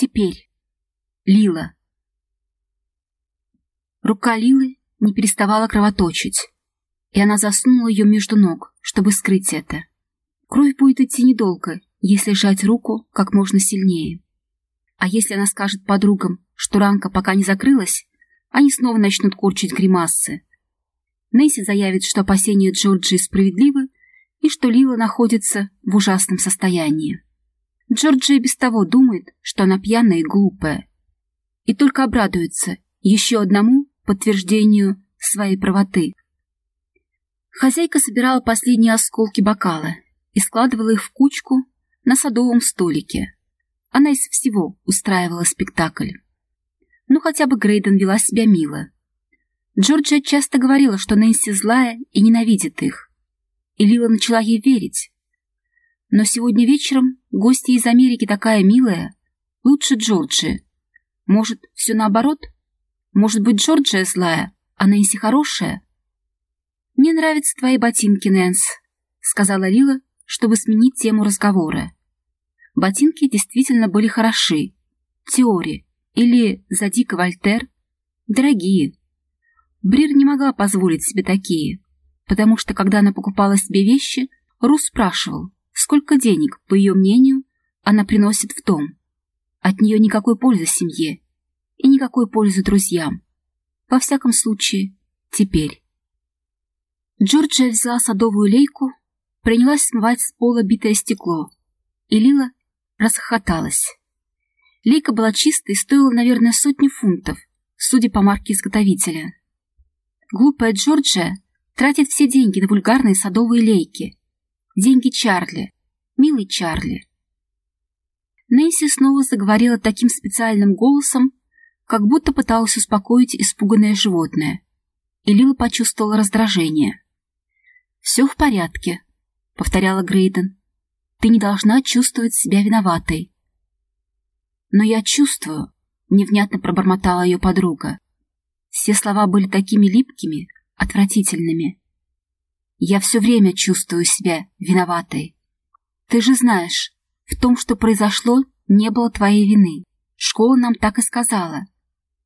Теперь. Лила. Рука Лилы не переставала кровоточить, и она засунула ее между ног, чтобы скрыть это. Кровь будет идти недолго, если сжать руку как можно сильнее. А если она скажет подругам, что ранка пока не закрылась, они снова начнут курчить гримасы. Несси заявит, что опасения Джорджии справедливы и что Лила находится в ужасном состоянии. Джорджия без того думает, что она пьяная и глупая. И только обрадуется еще одному подтверждению своей правоты. Хозяйка собирала последние осколки бокала и складывала их в кучку на садовом столике. Она из всего устраивала спектакль. Ну, хотя бы Грейден вела себя мило. Джорджия часто говорила, что Нэнси злая и ненавидит их. И Лила начала ей верить. Но сегодня вечером гостья из Америки такая милая, лучше Джорджии. Может, все наоборот? Может быть, Джорджия злая, а Нэнси хорошая? «Мне нравятся твои ботинки, Нэнс», — сказала Лила, чтобы сменить тему разговора. Ботинки действительно были хороши. Теори или Задика Вольтер дорогие. Брир не могла позволить себе такие, потому что, когда она покупала себе вещи, Рус спрашивал, сколько денег, по ее мнению, она приносит в дом. От нее никакой пользы семье и никакой пользы друзьям. Во всяком случае, теперь. Джорджия взяла садовую лейку, принялась смывать с пола битое стекло, и Лила расхохоталась. Лейка была чистой и стоила, наверное, сотни фунтов, судя по марке изготовителя. Глупая Джорджия тратит все деньги на вульгарные садовые лейки, Деньги Чарли. Милый Чарли. Нэнси снова заговорила таким специальным голосом, как будто пыталась успокоить испуганное животное. И Лила почувствовала раздражение. «Все в порядке», — повторяла Грейден. «Ты не должна чувствовать себя виноватой». «Но я чувствую», — невнятно пробормотала ее подруга. Все слова были такими липкими, отвратительными. Я все время чувствую себя виноватой. Ты же знаешь, в том, что произошло, не было твоей вины. Школа нам так и сказала.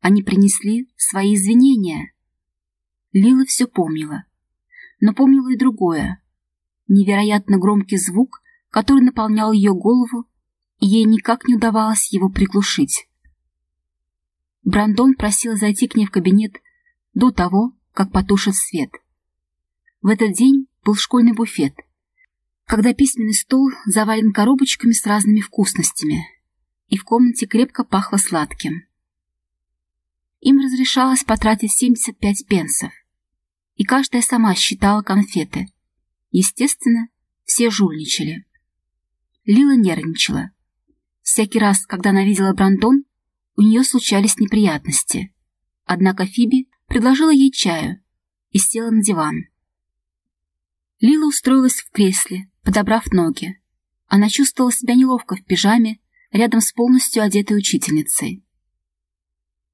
Они принесли свои извинения. Лила все помнила. Но помнила и другое. Невероятно громкий звук, который наполнял ее голову, и ей никак не удавалось его приглушить. Брандон просил зайти к ней в кабинет до того, как потушит свет — в этот день был школьный буфет, когда письменный стол завален коробочками с разными вкусностями, и в комнате крепко пахло сладким. Им разрешалось потратить 75 пенсов, и каждая сама считала конфеты. Естественно, все жульничали. Лила нервничала. Всякий раз, когда она видела Брандон, у нее случались неприятности. Однако Фиби предложила ей чаю и села на диван. Лила устроилась в кресле, подобрав ноги. Она чувствовала себя неловко в пижаме, рядом с полностью одетой учительницей.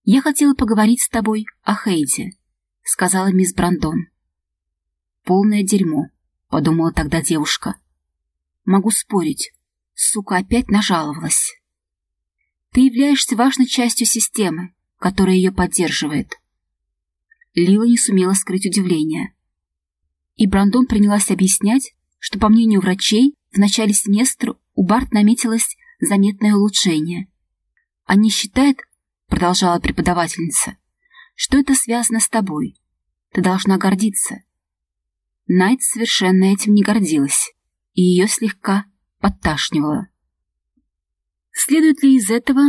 «Я хотела поговорить с тобой о Хейде», — сказала мисс Брандон. «Полное дерьмо», — подумала тогда девушка. «Могу спорить, сука опять нажаловалась. Ты являешься важной частью системы, которая ее поддерживает». Лила не сумела скрыть удивление и Брандон принялась объяснять, что, по мнению врачей, в начале семестра у Барт наметилось заметное улучшение. «Они считают, — продолжала преподавательница, — что это связано с тобой. Ты должна гордиться». Найт совершенно этим не гордилась, и ее слегка подташнивала. «Следует ли из этого,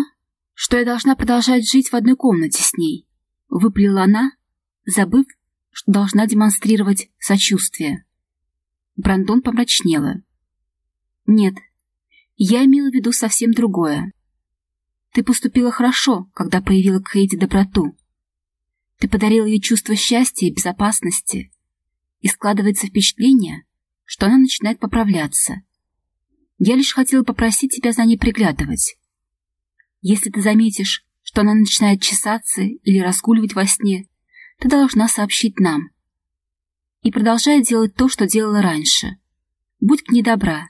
что я должна продолжать жить в одной комнате с ней?» — выплела она, забыв, что должна демонстрировать сочувствие. Брандон помрачнела. «Нет, я имела в виду совсем другое. Ты поступила хорошо, когда проявила к доброту. Ты подарила ей чувство счастья и безопасности, и складывается впечатление, что она начинает поправляться. Я лишь хотела попросить тебя за ней приглядывать. Если ты заметишь, что она начинает чесаться или разгуливать во сне, ты должна сообщить нам. И продолжай делать то, что делала раньше. Будь к ней добра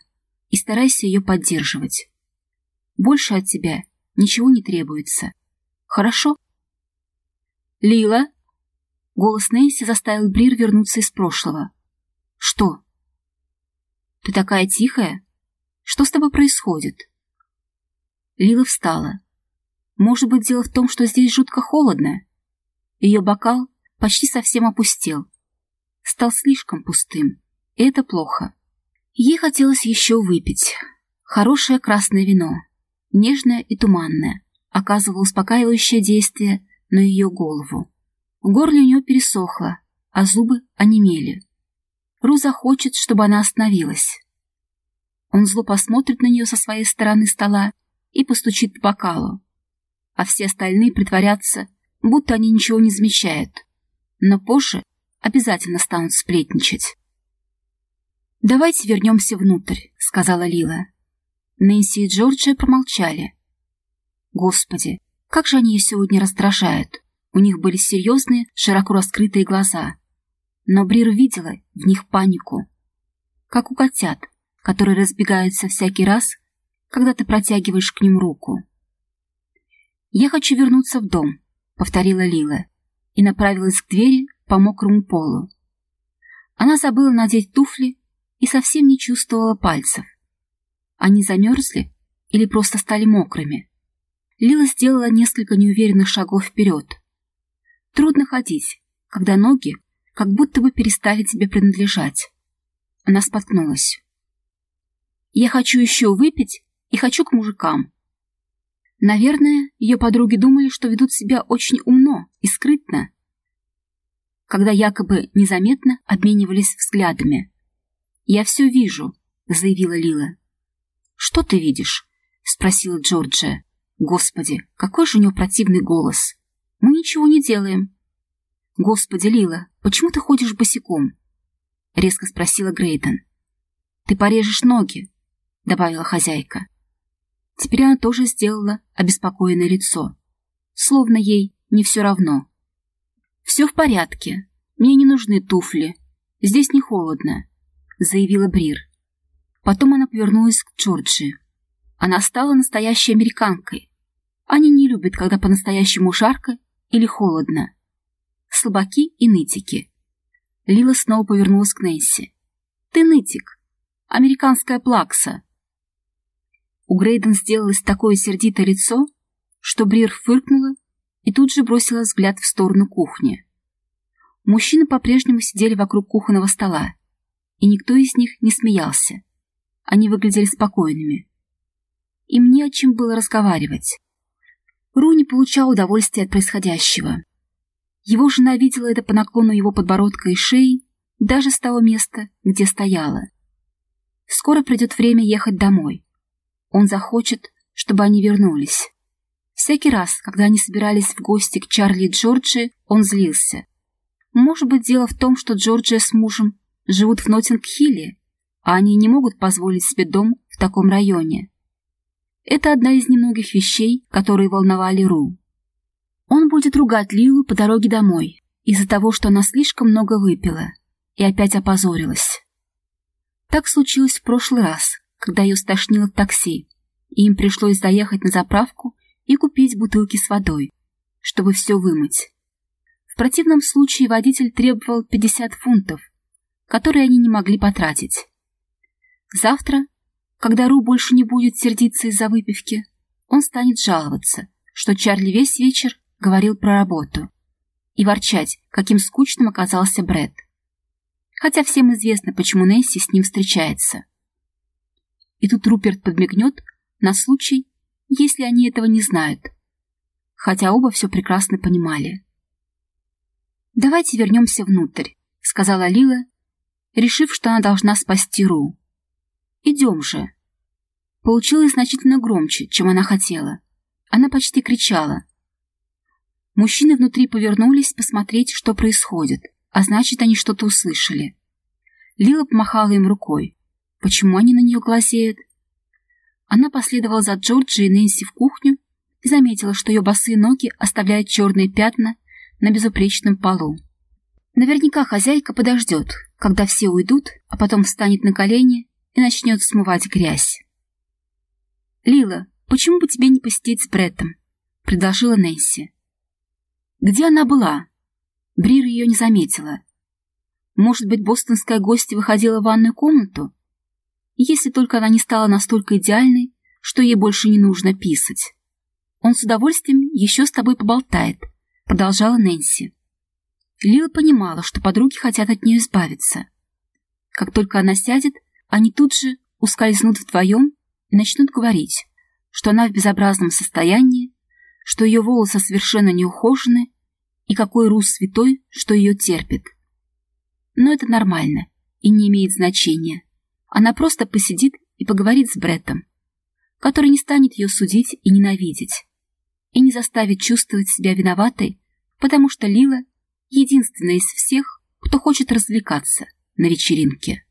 и старайся ее поддерживать. Больше от тебя ничего не требуется. Хорошо? Лила? Голос Нэнси заставил Брир вернуться из прошлого. Что? Ты такая тихая? Что с тобой происходит? Лила встала. Может быть, дело в том, что здесь жутко холодно? Ее бокал почти совсем опустел. Стал слишком пустым. И это плохо. Ей хотелось еще выпить. Хорошее красное вино, нежное и туманное, оказывало успокаивающее действие на ее голову. В горле у нее пересохло, а зубы онемели. Ру захочет, чтобы она остановилась. Он зло посмотрит на нее со своей стороны стола и постучит по бокалу. А все остальные притворятся, будто они ничего не замечают. Но позже обязательно станут сплетничать. «Давайте вернемся внутрь», — сказала Лила. Нэнси и Джорджия промолчали. Господи, как же они ее сегодня раздражают. У них были серьезные, широко раскрытые глаза. Но Брир видела в них панику. Как у котят, которые разбегаются всякий раз, когда ты протягиваешь к ним руку. «Я хочу вернуться в дом», — повторила Лила и направилась к двери по мокрому полу. Она забыла надеть туфли и совсем не чувствовала пальцев. Они замерзли или просто стали мокрыми. Лила сделала несколько неуверенных шагов вперед. Трудно ходить, когда ноги как будто бы перестали тебе принадлежать. Она споткнулась. «Я хочу еще выпить и хочу к мужикам». Наверное, ее подруги думали, что ведут себя очень умно и скрытно, когда якобы незаметно обменивались взглядами. «Я все вижу», — заявила Лила. «Что ты видишь?» — спросила Джорджия. «Господи, какой же у него противный голос! Мы ничего не делаем!» «Господи, Лила, почему ты ходишь босиком?» — резко спросила Грейден. «Ты порежешь ноги», — добавила хозяйка. Теперь она тоже сделала обеспокоенное лицо, словно ей не все равно. «Все в порядке. Мне не нужны туфли. Здесь не холодно», — заявила Брир. Потом она повернулась к Джорджи. Она стала настоящей американкой. Они не любят, когда по-настоящему жарко или холодно. Слабаки и нытики. Лила снова повернулась к Нэнси. «Ты нытик. Американская плакса». У Грейден сделалось такое сердитое лицо, что Брир фыркнула и тут же бросила взгляд в сторону кухни. Мужчины по-прежнему сидели вокруг кухонного стола, и никто из них не смеялся. Они выглядели спокойными. Им не о чем было разговаривать. Руни получал удовольствие от происходящего. Его жена видела это по наклону его подбородка и шеи, даже с того места, где стояла. Скоро придет время ехать домой. Он захочет, чтобы они вернулись. Всякий раз, когда они собирались в гости к Чарли и Джорджи, он злился. Может быть, дело в том, что Джорджия с мужем живут в Ноттинг-Хилле, а они не могут позволить себе дом в таком районе. Это одна из немногих вещей, которые волновали Ру. Он будет ругать Лилу по дороге домой из-за того, что она слишком много выпила и опять опозорилась. Так случилось в прошлый раз, когда ее стошнило в такси, и им пришлось заехать на заправку и купить бутылки с водой, чтобы все вымыть. В противном случае водитель требовал 50 фунтов, которые они не могли потратить. Завтра, когда Ру больше не будет сердиться из-за выпивки, он станет жаловаться, что Чарли весь вечер говорил про работу и ворчать, каким скучным оказался Брэд. Хотя всем известно, почему Несси с ним встречается. И тут Руперт подмигнет на случай, если они этого не знают, хотя оба все прекрасно понимали. «Давайте вернемся внутрь», — сказала Лила, решив, что она должна спасти Ру. «Идем же». Получилось значительно громче, чем она хотела. Она почти кричала. Мужчины внутри повернулись посмотреть, что происходит, а значит, они что-то услышали. Лила помахала им рукой. Почему они на нее глазеют? Она последовала за Джорджи и Нэнси в кухню и заметила, что ее босые ноги оставляют черные пятна на безупречном полу. Наверняка хозяйка подождет, когда все уйдут, а потом встанет на колени и начнет смывать грязь. «Лила, «Почему бы тебе не посидеть с Бреттом?» — предложила Нэнси. Где она была? Брир ее не заметила. Может быть, бостонская гостья выходила в ванную комнату? Если только она не стала настолько идеальной, что ей больше не нужно писать. Он с удовольствием еще с тобой поболтает, продолжала Нэнси. Лила понимала, что подруги хотят от нее избавиться. Как только она сядет, они тут же ускользнут вдвоем и начнут говорить, что она в безобразном состоянии, что ее волосы совершенно неухожены и какой Рус святой, что ее терпит. Но это нормально и не имеет значения. Она просто посидит и поговорит с Бреттом, который не станет ее судить и ненавидеть, и не заставит чувствовать себя виноватой, потому что Лила — единственная из всех, кто хочет развлекаться на вечеринке.